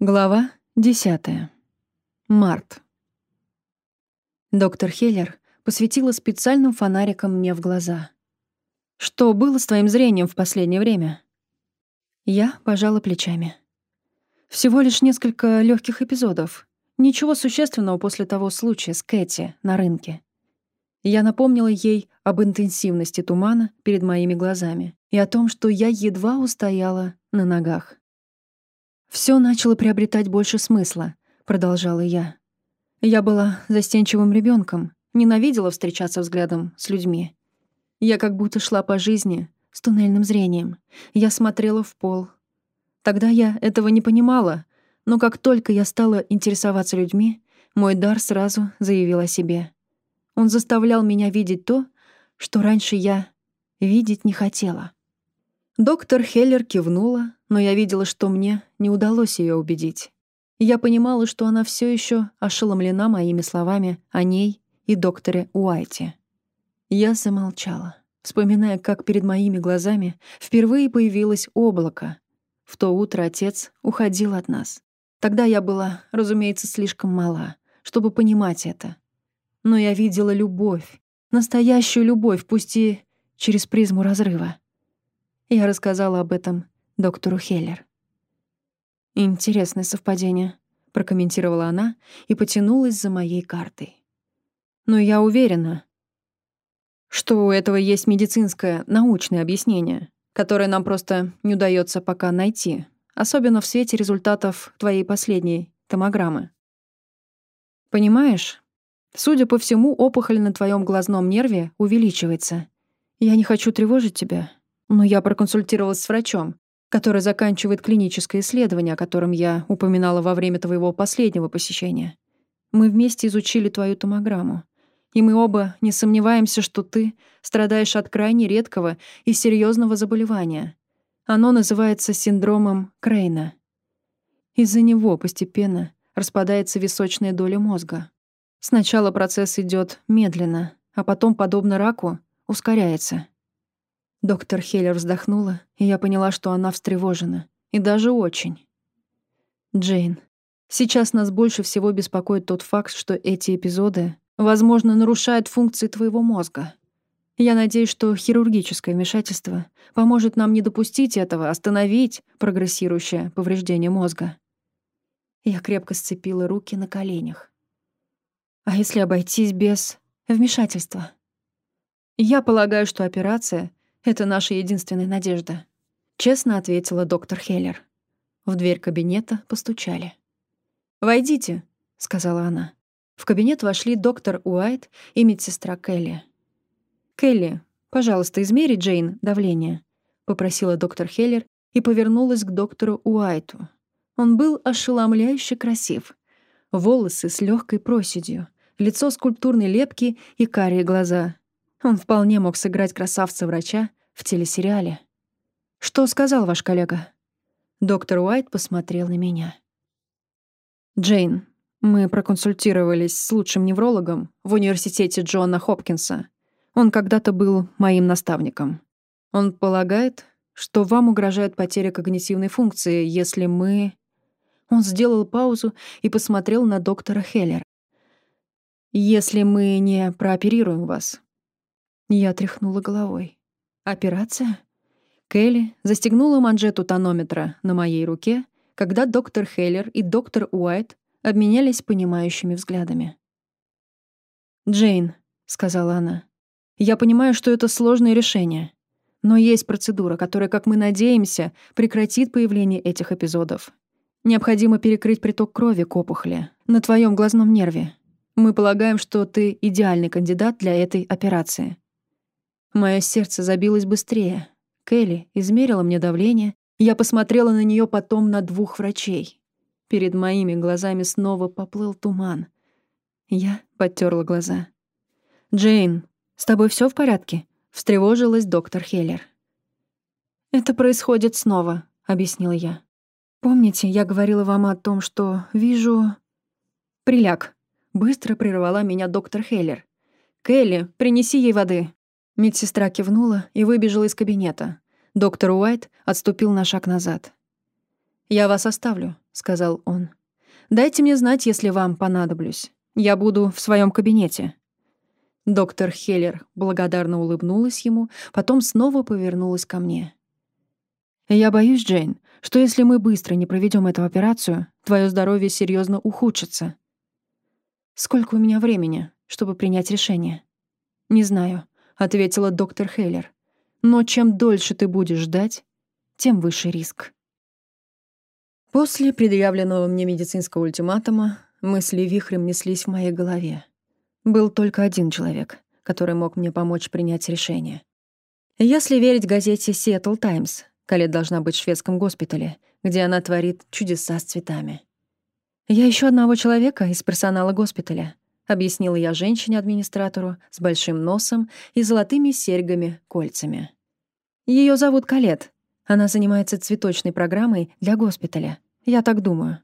Глава 10. Март. Доктор Хеллер посветила специальным фонариком мне в глаза. «Что было с твоим зрением в последнее время?» Я пожала плечами. Всего лишь несколько легких эпизодов. Ничего существенного после того случая с Кэти на рынке. Я напомнила ей об интенсивности тумана перед моими глазами и о том, что я едва устояла на ногах. Все начало приобретать больше смысла, продолжала я. Я была застенчивым ребенком, ненавидела встречаться взглядом с людьми. Я как будто шла по жизни с туннельным зрением. Я смотрела в пол. Тогда я этого не понимала, но как только я стала интересоваться людьми, мой дар сразу заявил о себе. Он заставлял меня видеть то, что раньше я видеть не хотела. Доктор Хеллер кивнула, но я видела, что мне не удалось ее убедить. Я понимала, что она все еще ошеломлена моими словами о ней и докторе Уайте. Я замолчала, вспоминая, как перед моими глазами впервые появилось облако. В то утро отец уходил от нас. Тогда я была, разумеется, слишком мала, чтобы понимать это. Но я видела любовь, настоящую любовь, пусть и через призму разрыва. Я рассказала об этом доктору Хеллер. «Интересное совпадение», — прокомментировала она и потянулась за моей картой. «Но я уверена, что у этого есть медицинское, научное объяснение, которое нам просто не удается пока найти, особенно в свете результатов твоей последней томограммы. Понимаешь, судя по всему, опухоль на твоем глазном нерве увеличивается. Я не хочу тревожить тебя, но я проконсультировалась с врачом, который заканчивает клиническое исследование, о котором я упоминала во время твоего последнего посещения. Мы вместе изучили твою томограмму. И мы оба не сомневаемся, что ты страдаешь от крайне редкого и серьезного заболевания. Оно называется синдромом Крейна. Из-за него постепенно распадается височная доля мозга. Сначала процесс идет медленно, а потом, подобно раку, ускоряется. Доктор Хеллер вздохнула, и я поняла, что она встревожена. И даже очень. Джейн, сейчас нас больше всего беспокоит тот факт, что эти эпизоды, возможно, нарушают функции твоего мозга. Я надеюсь, что хирургическое вмешательство поможет нам не допустить этого, остановить прогрессирующее повреждение мозга. Я крепко сцепила руки на коленях. А если обойтись без вмешательства? Я полагаю, что операция это наша единственная надежда», — честно ответила доктор Хеллер. В дверь кабинета постучали. «Войдите», — сказала она. В кабинет вошли доктор Уайт и медсестра Келли. «Келли, пожалуйста, измери Джейн давление», — попросила доктор Хеллер и повернулась к доктору Уайту. Он был ошеломляюще красив. Волосы с легкой проседью, лицо скульптурной лепки и карие глаза. Он вполне мог сыграть красавца-врача в телесериале. «Что сказал ваш коллега?» Доктор Уайт посмотрел на меня. «Джейн, мы проконсультировались с лучшим неврологом в университете Джона Хопкинса. Он когда-то был моим наставником. Он полагает, что вам угрожает потеря когнитивной функции, если мы...» Он сделал паузу и посмотрел на доктора Хеллера. «Если мы не прооперируем вас». Я тряхнула головой. Операция? Келли застегнула манжету тонометра на моей руке, когда доктор Хейлер и доктор Уайт обменялись понимающими взглядами. «Джейн», — сказала она, — «я понимаю, что это сложное решение, но есть процедура, которая, как мы надеемся, прекратит появление этих эпизодов. Необходимо перекрыть приток крови к опухоли на твоем глазном нерве. Мы полагаем, что ты идеальный кандидат для этой операции. Мое сердце забилось быстрее. Келли измерила мне давление. Я посмотрела на нее потом на двух врачей. Перед моими глазами снова поплыл туман. Я подтерла глаза. «Джейн, с тобой все в порядке?» — встревожилась доктор Хеллер. «Это происходит снова», — объяснила я. «Помните, я говорила вам о том, что вижу...» «Приляг», — быстро прервала меня доктор Хеллер. «Келли, принеси ей воды». Медсестра кивнула и выбежала из кабинета. Доктор Уайт отступил на шаг назад. «Я вас оставлю», — сказал он. «Дайте мне знать, если вам понадоблюсь. Я буду в своем кабинете». Доктор Хеллер благодарно улыбнулась ему, потом снова повернулась ко мне. «Я боюсь, Джейн, что если мы быстро не проведем эту операцию, твое здоровье серьезно ухудшится. Сколько у меня времени, чтобы принять решение?» «Не знаю», — ответила доктор Хейлер. «Но чем дольше ты будешь ждать, тем выше риск». После предъявленного мне медицинского ультиматума мысли вихрем неслись в моей голове. Был только один человек, который мог мне помочь принять решение. Если верить газете «Сиэтл Таймс», Калет должна быть в шведском госпитале, где она творит чудеса с цветами. «Я ищу одного человека из персонала госпиталя», объяснила я женщине-администратору с большим носом и золотыми серьгами-кольцами. Ее зовут Калет. Она занимается цветочной программой для госпиталя. Я так думаю.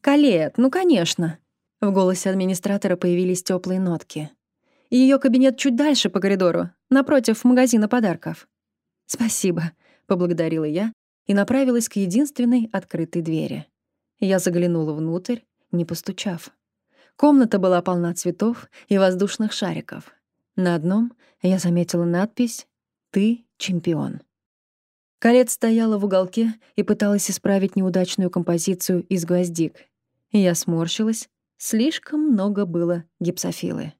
«Калет, ну, конечно!» В голосе администратора появились теплые нотки. Ее кабинет чуть дальше по коридору, напротив магазина подарков. «Спасибо», — поблагодарила я и направилась к единственной открытой двери. Я заглянула внутрь, не постучав. Комната была полна цветов и воздушных шариков. На одном я заметила надпись «Ты чемпион». Калет стояла в уголке и пыталась исправить неудачную композицию из гвоздик. Я сморщилась, Слишком много было гипсофилы.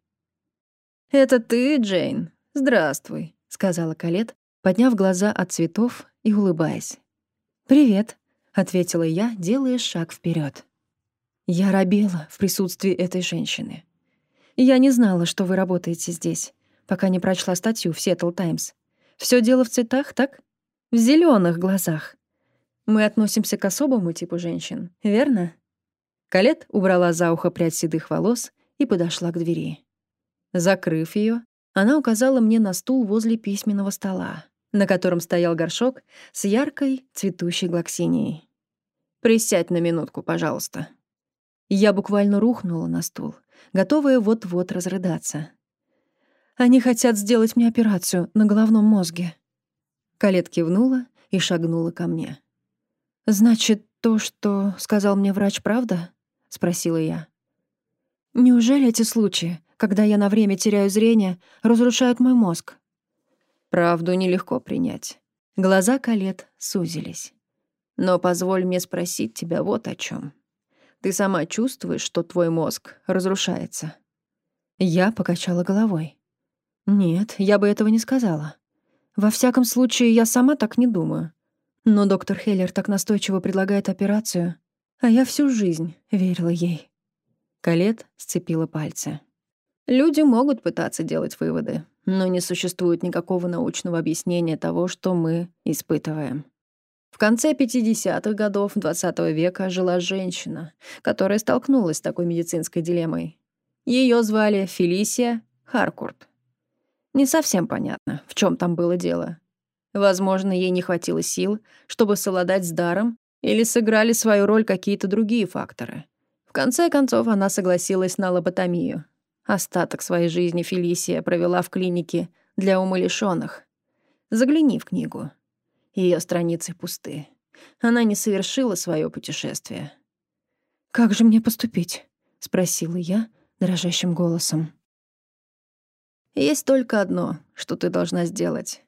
«Это ты, Джейн? Здравствуй», — сказала Калет, подняв глаза от цветов и улыбаясь. «Привет», — ответила я, делая шаг вперед. Я робела в присутствии этой женщины. Я не знала, что вы работаете здесь, пока не прочла статью в Seattle Times. Все дело в цветах, так? В зеленых глазах. Мы относимся к особому типу женщин, верно? Калет убрала за ухо прядь седых волос и подошла к двери. Закрыв ее, она указала мне на стул возле письменного стола, на котором стоял горшок с яркой цветущей глоксинией. «Присядь на минутку, пожалуйста». Я буквально рухнула на стул, готовая вот-вот разрыдаться. «Они хотят сделать мне операцию на головном мозге». Калет кивнула и шагнула ко мне. «Значит, то, что сказал мне врач, правда?» — спросила я. «Неужели эти случаи, когда я на время теряю зрение, разрушают мой мозг?» «Правду нелегко принять». Глаза Калет сузились. «Но позволь мне спросить тебя вот о чем. Ты сама чувствуешь, что твой мозг разрушается?» Я покачала головой. «Нет, я бы этого не сказала. Во всяком случае, я сама так не думаю. Но доктор Хеллер так настойчиво предлагает операцию, а я всю жизнь верила ей. Калет сцепила пальцы. Люди могут пытаться делать выводы, но не существует никакого научного объяснения того, что мы испытываем. В конце 50-х годов XX -го века жила женщина, которая столкнулась с такой медицинской дилеммой. Ее звали Фелисия Харкурт. Не совсем понятно, в чем там было дело. Возможно, ей не хватило сил, чтобы совладать с даром или сыграли свою роль какие-то другие факторы. В конце концов, она согласилась на лоботомию. Остаток своей жизни Фелисия провела в клинике для умалишённых. Загляни в книгу. Ее страницы пусты. Она не совершила свое путешествие. «Как же мне поступить?» — спросила я дрожащим голосом. «Есть только одно, что ты должна сделать.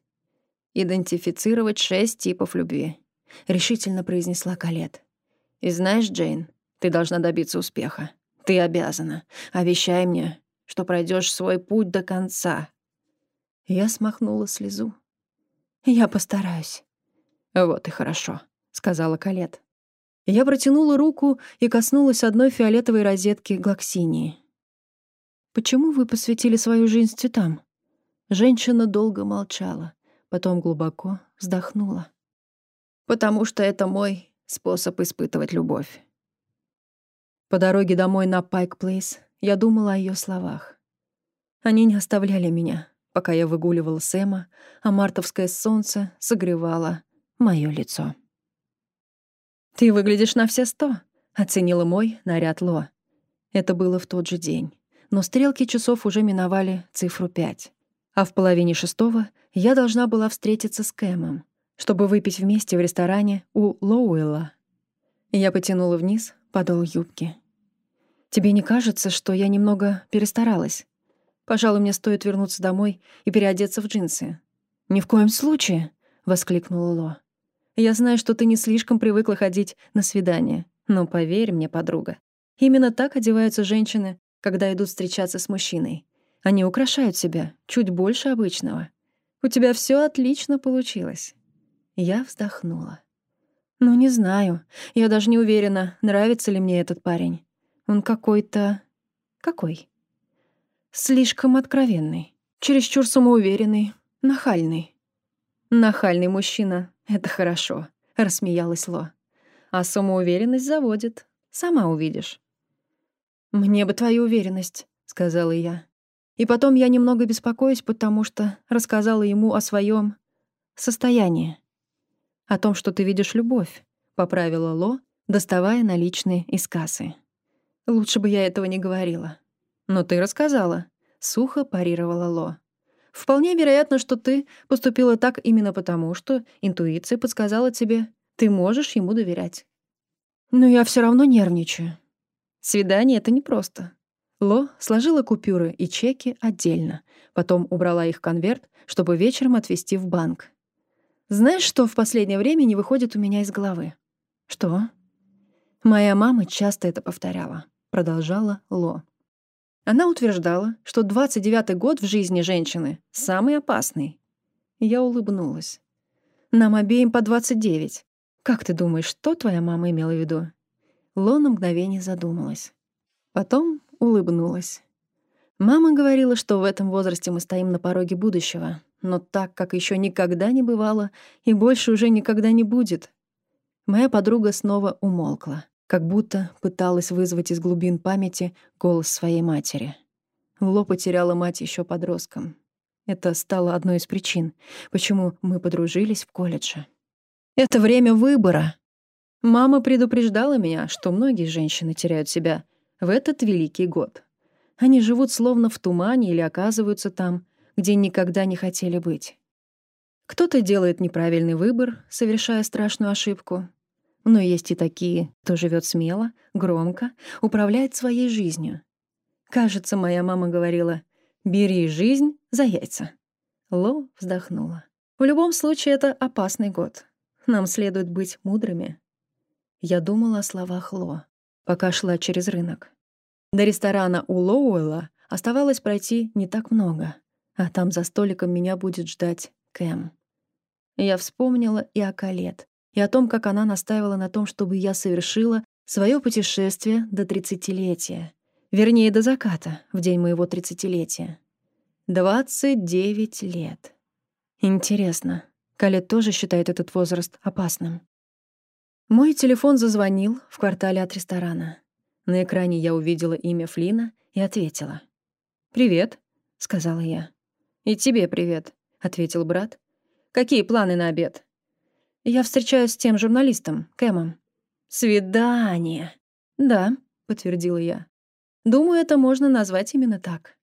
Идентифицировать шесть типов любви. — решительно произнесла Калет. «И знаешь, Джейн, ты должна добиться успеха. Ты обязана. Обещай мне, что пройдешь свой путь до конца». Я смахнула слезу. «Я постараюсь». «Вот и хорошо», — сказала Калет. Я протянула руку и коснулась одной фиолетовой розетки глоксинии. «Почему вы посвятили свою жизнь цветам?» Женщина долго молчала, потом глубоко вздохнула потому что это мой способ испытывать любовь. По дороге домой на Пайк Плейс я думала о ее словах. Они не оставляли меня, пока я выгуливала Сэма, а мартовское солнце согревало мое лицо. «Ты выглядишь на все сто», — оценила мой наряд Ло. Это было в тот же день, но стрелки часов уже миновали цифру пять, а в половине шестого я должна была встретиться с Кэмом, чтобы выпить вместе в ресторане у Лоуэлла. Я потянула вниз подол юбки. «Тебе не кажется, что я немного перестаралась? Пожалуй, мне стоит вернуться домой и переодеться в джинсы». «Ни в коем случае!» — воскликнула Ло. «Я знаю, что ты не слишком привыкла ходить на свидания, но поверь мне, подруга, именно так одеваются женщины, когда идут встречаться с мужчиной. Они украшают себя чуть больше обычного. У тебя все отлично получилось». Я вздохнула. «Ну, не знаю. Я даже не уверена, нравится ли мне этот парень. Он какой-то... Какой? Слишком откровенный, чересчур самоуверенный, нахальный. Нахальный мужчина — это хорошо, — рассмеялась Ло. А самоуверенность заводит. Сама увидишь. «Мне бы твою уверенность», — сказала я. И потом я немного беспокоюсь, потому что рассказала ему о своем состоянии. О том, что ты видишь любовь, — поправила Ло, доставая наличные из кассы. Лучше бы я этого не говорила. Но ты рассказала. Сухо парировала Ло. Вполне вероятно, что ты поступила так именно потому, что интуиция подсказала тебе, ты можешь ему доверять. Но я все равно нервничаю. Свидание — это непросто. Ло сложила купюры и чеки отдельно, потом убрала их в конверт, чтобы вечером отвезти в банк. Знаешь, что в последнее время не выходит у меня из головы? Что? Моя мама часто это повторяла продолжала Ло. Она утверждала, что 29-й год в жизни женщины самый опасный. Я улыбнулась. Нам обеим по 29. Как ты думаешь, что твоя мама имела в виду? Ло на мгновение задумалась. Потом улыбнулась. Мама говорила, что в этом возрасте мы стоим на пороге будущего, но так, как еще никогда не бывало и больше уже никогда не будет. Моя подруга снова умолкла как будто пыталась вызвать из глубин памяти голос своей матери. Ло потеряла мать еще подростком. Это стало одной из причин, почему мы подружились в колледже. Это время выбора. Мама предупреждала меня, что многие женщины теряют себя в этот великий год. Они живут словно в тумане или оказываются там, где никогда не хотели быть. Кто-то делает неправильный выбор, совершая страшную ошибку, но есть и такие, кто живет смело, громко, управляет своей жизнью. Кажется, моя мама говорила «бери жизнь за яйца». Ло вздохнула. В любом случае, это опасный год. Нам следует быть мудрыми. Я думала о словах Ло, пока шла через рынок. До ресторана у Лоуэлла оставалось пройти не так много, а там за столиком меня будет ждать Кэм. Я вспомнила и о Калет, и о том, как она настаивала на том, чтобы я совершила свое путешествие до тридцатилетия. Вернее, до заката, в день моего тридцатилетия. Двадцать девять лет. Интересно, Калет тоже считает этот возраст опасным. Мой телефон зазвонил в квартале от ресторана. На экране я увидела имя Флина и ответила. «Привет», — сказала я. «И тебе привет», — ответил брат. «Какие планы на обед?» Я встречаюсь с тем журналистом, Кэмом. Свидание. Да, подтвердила я. Думаю, это можно назвать именно так.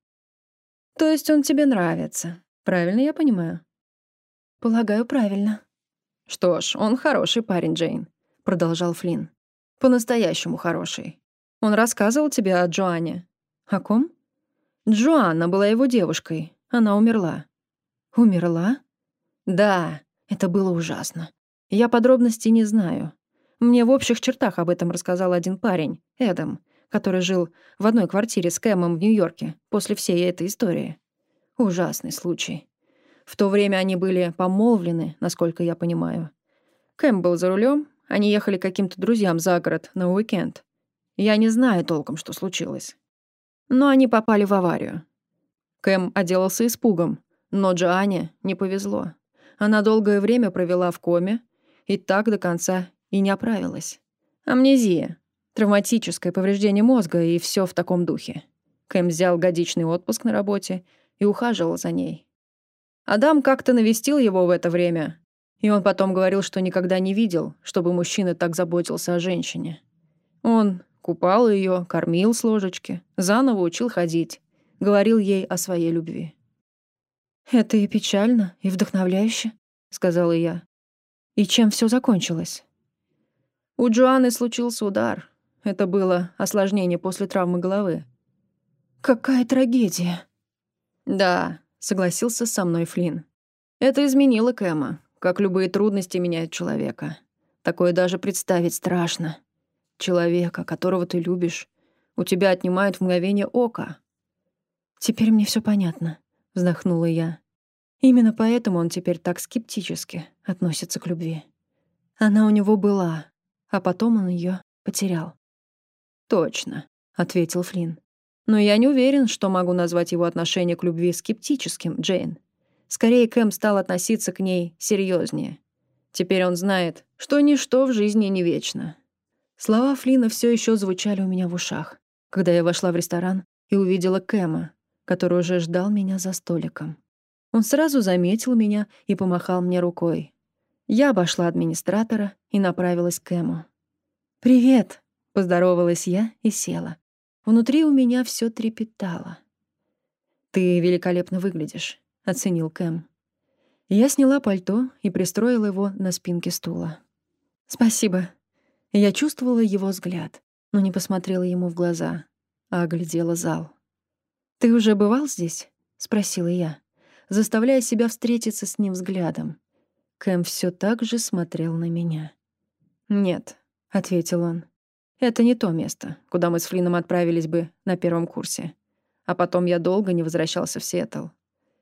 То есть он тебе нравится. Правильно я понимаю? Полагаю, правильно. Что ж, он хороший парень, Джейн, продолжал Флинн. По-настоящему хороший. Он рассказывал тебе о Джоанне. О ком? Джоанна была его девушкой. Она умерла. Умерла? Да, это было ужасно. Я подробностей не знаю. Мне в общих чертах об этом рассказал один парень, Эдам, который жил в одной квартире с Кэмом в Нью-Йорке после всей этой истории. Ужасный случай. В то время они были помолвлены, насколько я понимаю. Кэм был за рулем, они ехали каким-то друзьям за город на уикенд. Я не знаю толком, что случилось. Но они попали в аварию. Кэм отделался испугом, но Джоанне не повезло. Она долгое время провела в коме, и так до конца и не оправилась. Амнезия, травматическое повреждение мозга и все в таком духе. Кэм взял годичный отпуск на работе и ухаживал за ней. Адам как-то навестил его в это время, и он потом говорил, что никогда не видел, чтобы мужчина так заботился о женщине. Он купал ее, кормил с ложечки, заново учил ходить, говорил ей о своей любви. «Это и печально, и вдохновляюще», — сказала я. И чем все закончилось? У Джоанны случился удар. Это было осложнение после травмы головы. «Какая трагедия!» «Да», — согласился со мной Флинн. «Это изменило Кэма, как любые трудности меняют человека. Такое даже представить страшно. Человека, которого ты любишь, у тебя отнимают в мгновение ока». «Теперь мне все понятно», — вздохнула я. «Именно поэтому он теперь так скептически относится к любви. Она у него была, а потом он ее потерял». «Точно», — ответил Флинн. «Но я не уверен, что могу назвать его отношение к любви скептическим, Джейн. Скорее, Кэм стал относиться к ней серьезнее. Теперь он знает, что ничто в жизни не вечно». Слова Флина все еще звучали у меня в ушах, когда я вошла в ресторан и увидела Кэма, который уже ждал меня за столиком. Он сразу заметил меня и помахал мне рукой. Я обошла администратора и направилась к Кэму. «Привет!» Поздоровалась я и села. Внутри у меня все трепетало. «Ты великолепно выглядишь», — оценил Кэм. Я сняла пальто и пристроила его на спинке стула. «Спасибо». Я чувствовала его взгляд, но не посмотрела ему в глаза, а оглядела зал. «Ты уже бывал здесь?» — спросила я, заставляя себя встретиться с ним взглядом. Кэм все так же смотрел на меня. «Нет», — ответил он. Это не то место, куда мы с Флином отправились бы на первом курсе. А потом я долго не возвращался в Сиэтл.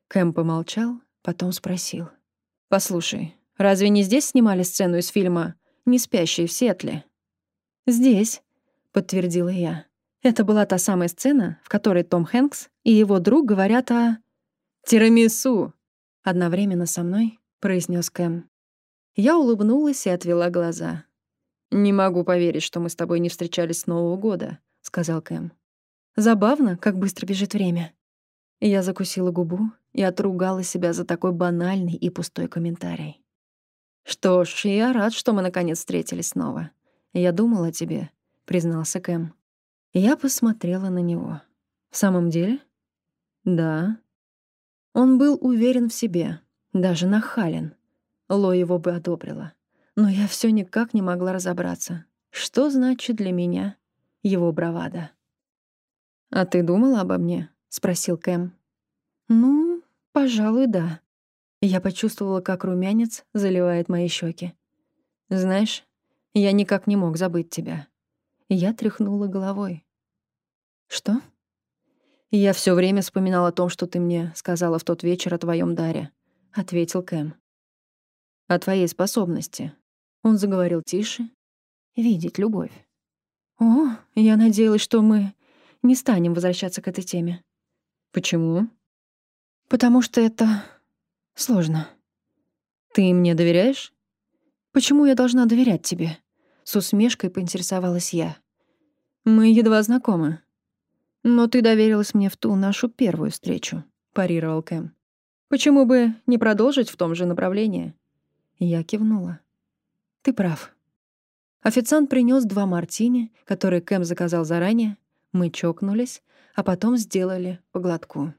Кэм помолчал, потом спросил. «Послушай, разве не здесь снимали сцену из фильма «Не спящие в Сиэтле»?» «Здесь», — подтвердила я. Это была та самая сцена, в которой Том Хэнкс и его друг говорят о... «Тирамису!» — одновременно со мной произнес Кэм. Я улыбнулась и отвела глаза. «Не могу поверить, что мы с тобой не встречались с Нового года», — сказал Кэм. «Забавно, как быстро бежит время». Я закусила губу и отругала себя за такой банальный и пустой комментарий. «Что ж, я рад, что мы наконец встретились снова. Я думал о тебе», — признался Кэм. Я посмотрела на него. «В самом деле?» «Да». Он был уверен в себе, даже нахален. Ло его бы одобрила. Но я все никак не могла разобраться, что значит для меня его бравада. «А ты думала обо мне?» — спросил Кэм. «Ну, пожалуй, да». Я почувствовала, как румянец заливает мои щеки. «Знаешь, я никак не мог забыть тебя». Я тряхнула головой. «Что?» «Я все время вспоминал о том, что ты мне сказала в тот вечер о твоем даре», — ответил Кэм. «О твоей способности, он заговорил тише. «Видеть любовь». «О, я надеялась, что мы не станем возвращаться к этой теме». «Почему?» «Потому что это сложно». «Ты мне доверяешь?» «Почему я должна доверять тебе?» С усмешкой поинтересовалась я. «Мы едва знакомы». «Но ты доверилась мне в ту нашу первую встречу», — парировал Кэм. «Почему бы не продолжить в том же направлении?» Я кивнула. Ты прав. Официант принес два мартини, которые Кэм заказал заранее. Мы чокнулись, а потом сделали по глотку.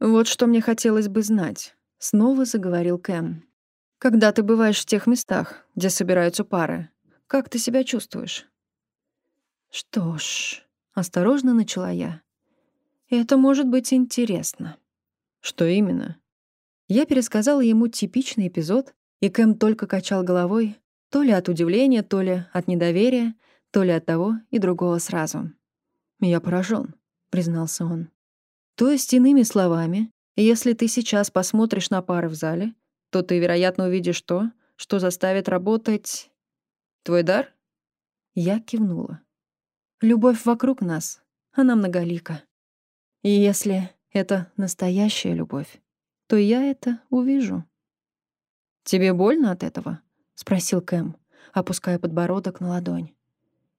«Вот что мне хотелось бы знать», — снова заговорил Кэм. «Когда ты бываешь в тех местах, где собираются пары, как ты себя чувствуешь?» «Что ж», — осторожно начала я. «Это может быть интересно». «Что именно?» Я пересказала ему типичный эпизод, и Кэм только качал головой, то ли от удивления, то ли от недоверия, то ли от того и другого сразу. «Я поражен», — признался он. «То есть, иными словами, если ты сейчас посмотришь на пары в зале, то ты, вероятно, увидишь то, что заставит работать... Твой дар?» Я кивнула. «Любовь вокруг нас, она многолика. И если это настоящая любовь, то я это увижу». «Тебе больно от этого?» — спросил Кэм, опуская подбородок на ладонь.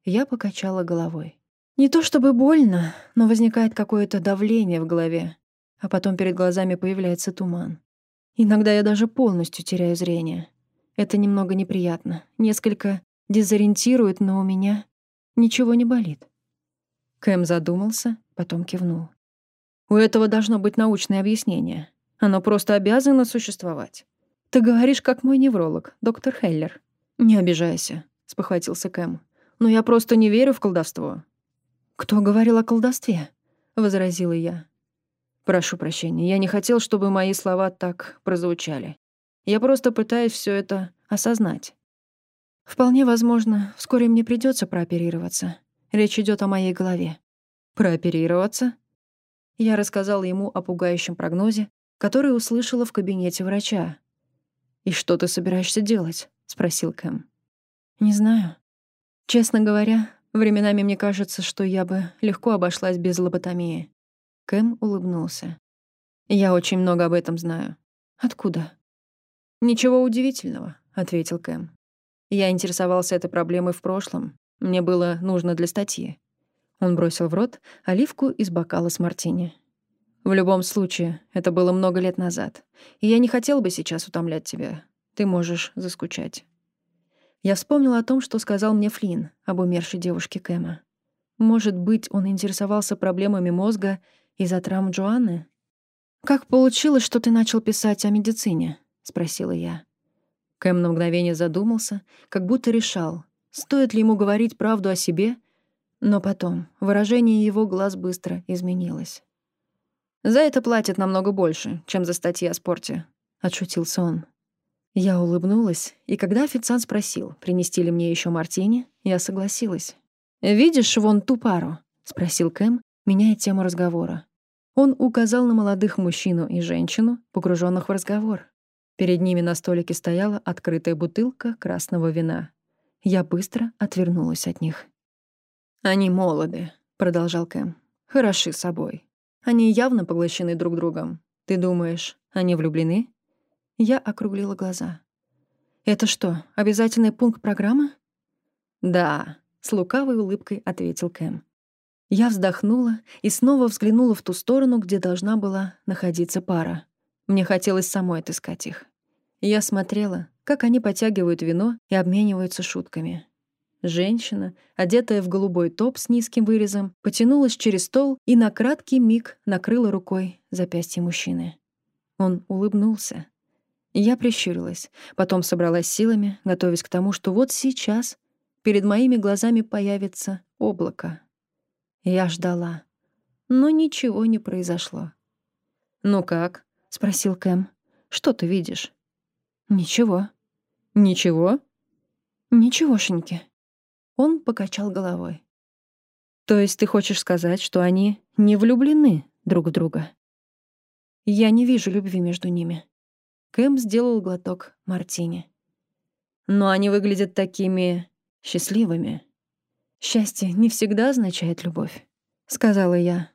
Я покачала головой. Не то чтобы больно, но возникает какое-то давление в голове, а потом перед глазами появляется туман. Иногда я даже полностью теряю зрение. Это немного неприятно, несколько дезориентирует, но у меня ничего не болит. Кэм задумался, потом кивнул. У этого должно быть научное объяснение. Оно просто обязано существовать. Ты говоришь, как мой невролог, доктор Хеллер. Не обижайся. спохватился Кэм. «Но я просто не верю в колдовство». «Кто говорил о колдовстве?» — возразила я. «Прошу прощения, я не хотел, чтобы мои слова так прозвучали. Я просто пытаюсь все это осознать. Вполне возможно, вскоре мне придется прооперироваться. Речь идет о моей голове. Прооперироваться? Я рассказал ему о пугающем прогнозе, который услышала в кабинете врача. «И что ты собираешься делать?» — спросил Кэм. «Не знаю. Честно говоря, временами мне кажется, что я бы легко обошлась без лоботомии». Кэм улыбнулся. «Я очень много об этом знаю. Откуда?» «Ничего удивительного», — ответил Кэм. «Я интересовался этой проблемой в прошлом. Мне было нужно для статьи». Он бросил в рот оливку из бокала с мартини. «В любом случае, это было много лет назад, и я не хотел бы сейчас утомлять тебя. Ты можешь заскучать». Я вспомнила о том, что сказал мне Флинн об умершей девушке Кэма. Может быть, он интересовался проблемами мозга из-за травм Джоанны? «Как получилось, что ты начал писать о медицине?» спросила я. Кэм на мгновение задумался, как будто решал, стоит ли ему говорить правду о себе, но потом выражение его глаз быстро изменилось. «За это платят намного больше, чем за статьи о спорте», — отшутился он. Я улыбнулась, и когда официант спросил, принести ли мне еще мартини, я согласилась. «Видишь вон ту пару?» — спросил Кэм, меняя тему разговора. Он указал на молодых мужчину и женщину, погруженных в разговор. Перед ними на столике стояла открытая бутылка красного вина. Я быстро отвернулась от них. «Они молоды», — продолжал Кэм. «Хороши собой. Они явно поглощены друг другом. Ты думаешь, они влюблены?» Я округлила глаза. «Это что, обязательный пункт программы?» «Да», — с лукавой улыбкой ответил Кэм. Я вздохнула и снова взглянула в ту сторону, где должна была находиться пара. Мне хотелось самой отыскать их. Я смотрела, как они потягивают вино и обмениваются шутками. Женщина, одетая в голубой топ с низким вырезом, потянулась через стол и на краткий миг накрыла рукой запястье мужчины. Он улыбнулся. Я прищурилась, потом собралась силами, готовясь к тому, что вот сейчас перед моими глазами появится облако. Я ждала, но ничего не произошло. «Ну как?» — спросил Кэм. «Что ты видишь?» «Ничего». «Ничего?» «Ничегошеньки». Он покачал головой. «То есть ты хочешь сказать, что они не влюблены друг в друга?» «Я не вижу любви между ними». Кэм сделал глоток мартини. «Но они выглядят такими счастливыми». «Счастье не всегда означает любовь», — сказала я.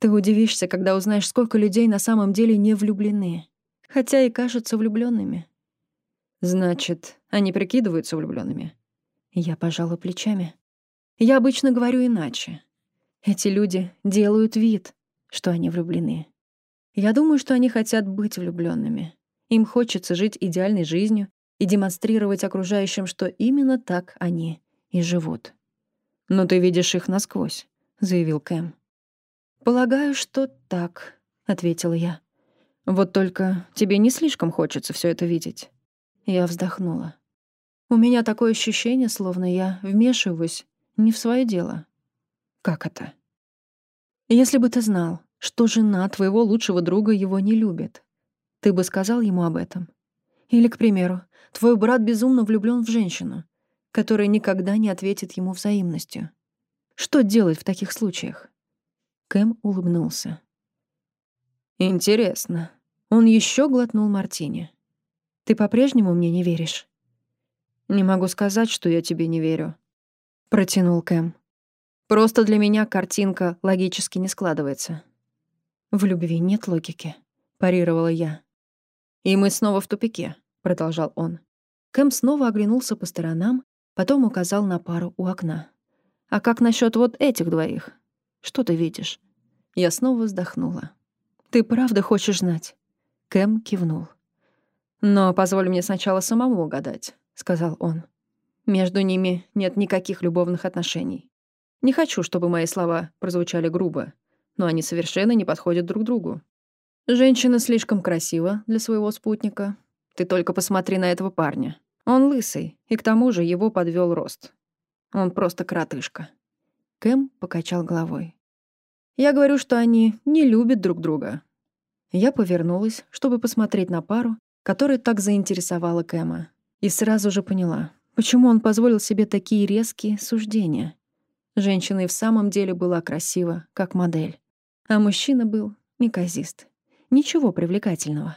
«Ты удивишься, когда узнаешь, сколько людей на самом деле не влюблены хотя и кажутся влюбленными. Значит, они прикидываются влюбленными. Я пожала плечами. Я обычно говорю иначе. Эти люди делают вид, что они влюблены. Я думаю, что они хотят быть влюбленными. Им хочется жить идеальной жизнью и демонстрировать окружающим, что именно так они и живут. «Но ты видишь их насквозь», — заявил Кэм. «Полагаю, что так», — ответила я. Вот только тебе не слишком хочется все это видеть. Я вздохнула. У меня такое ощущение, словно я вмешиваюсь не в свое дело. Как это? Если бы ты знал, что жена твоего лучшего друга его не любит, ты бы сказал ему об этом. Или, к примеру, твой брат безумно влюблен в женщину, которая никогда не ответит ему взаимностью. Что делать в таких случаях? Кэм улыбнулся. Интересно. Он еще глотнул мартини. Ты по-прежнему мне не веришь? Не могу сказать, что я тебе не верю. Протянул Кэм. Просто для меня картинка логически не складывается. В любви нет логики, парировала я. И мы снова в тупике, продолжал он. Кэм снова оглянулся по сторонам, потом указал на пару у окна. А как насчет вот этих двоих? Что ты видишь? Я снова вздохнула. «Ты правда хочешь знать?» Кэм кивнул. «Но позволь мне сначала самому угадать», — сказал он. «Между ними нет никаких любовных отношений. Не хочу, чтобы мои слова прозвучали грубо, но они совершенно не подходят друг другу. Женщина слишком красива для своего спутника. Ты только посмотри на этого парня. Он лысый, и к тому же его подвел рост. Он просто кротышка. Кэм покачал головой. Я говорю, что они не любят друг друга. Я повернулась, чтобы посмотреть на пару, которая так заинтересовала Кэма, и сразу же поняла, почему он позволил себе такие резкие суждения. Женщина и в самом деле была красива, как модель, а мужчина был неказист. Ничего привлекательного.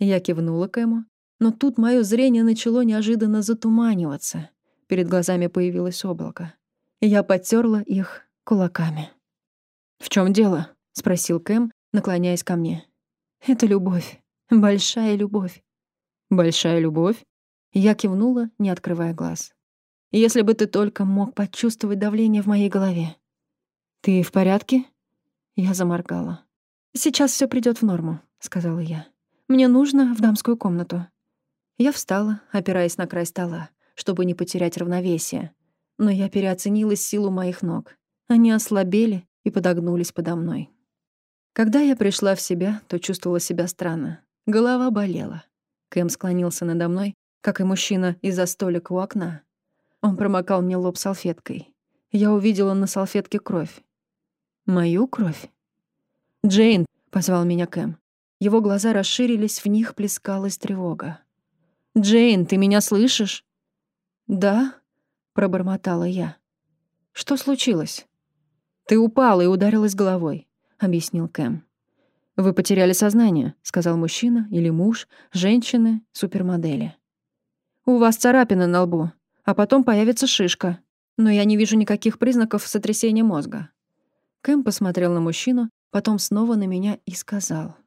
Я кивнула Кэму, но тут мое зрение начало неожиданно затуманиваться. Перед глазами появилось облако. Я потерла их кулаками. «В чем дело?» — спросил Кэм, наклоняясь ко мне. «Это любовь. Большая любовь». «Большая любовь?» Я кивнула, не открывая глаз. «Если бы ты только мог почувствовать давление в моей голове». «Ты в порядке?» Я заморгала. «Сейчас все придет в норму», — сказала я. «Мне нужно в дамскую комнату». Я встала, опираясь на край стола, чтобы не потерять равновесие. Но я переоценила силу моих ног. Они ослабели и подогнулись подо мной. Когда я пришла в себя, то чувствовала себя странно. Голова болела. Кэм склонился надо мной, как и мужчина из-за столика у окна. Он промокал мне лоб салфеткой. Я увидела на салфетке кровь. Мою кровь? «Джейн!» — позвал меня Кэм. Его глаза расширились, в них плескалась тревога. «Джейн, ты меня слышишь?» «Да», — пробормотала я. «Что случилось?» «Ты упала и ударилась головой», — объяснил Кэм. «Вы потеряли сознание», — сказал мужчина или муж, женщины, супермодели. «У вас царапина на лбу, а потом появится шишка, но я не вижу никаких признаков сотрясения мозга». Кэм посмотрел на мужчину, потом снова на меня и сказал —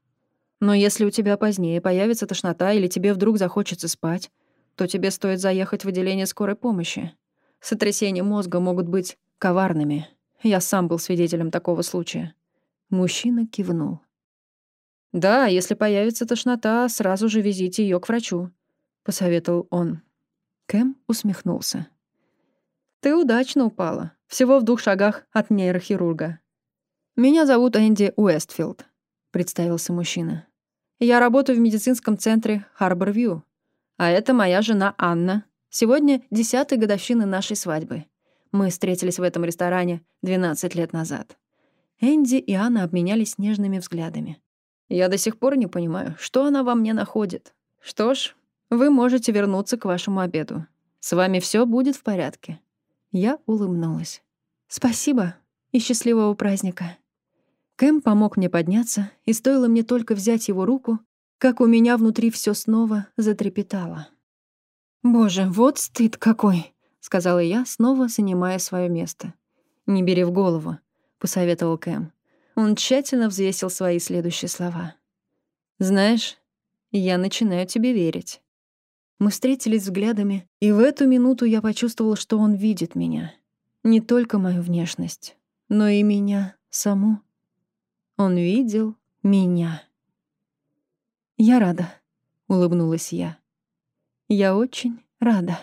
но если у тебя позднее появится тошнота или тебе вдруг захочется спать, то тебе стоит заехать в отделение скорой помощи. Сотрясения мозга могут быть коварными. Я сам был свидетелем такого случая. Мужчина кивнул. «Да, если появится тошнота, сразу же везите ее к врачу», — посоветовал он. Кэм усмехнулся. «Ты удачно упала. Всего в двух шагах от нейрохирурга. Меня зовут Энди Уэстфилд», — представился мужчина. Я работаю в медицинском центре Харбор-Вью. А это моя жена Анна. Сегодня десятая годовщина нашей свадьбы. Мы встретились в этом ресторане 12 лет назад. Энди и Анна обменялись нежными взглядами. Я до сих пор не понимаю, что она во мне находит. Что ж, вы можете вернуться к вашему обеду. С вами все будет в порядке. Я улыбнулась. Спасибо и счастливого праздника. Кэм помог мне подняться, и стоило мне только взять его руку, как у меня внутри все снова затрепетало. «Боже, вот стыд какой!» — сказала я, снова занимая свое место. «Не бери в голову», — посоветовал Кэм. Он тщательно взвесил свои следующие слова. «Знаешь, я начинаю тебе верить». Мы встретились взглядами, и в эту минуту я почувствовал, что он видит меня. Не только мою внешность, но и меня саму. Он видел меня. «Я рада», — улыбнулась я. «Я очень рада».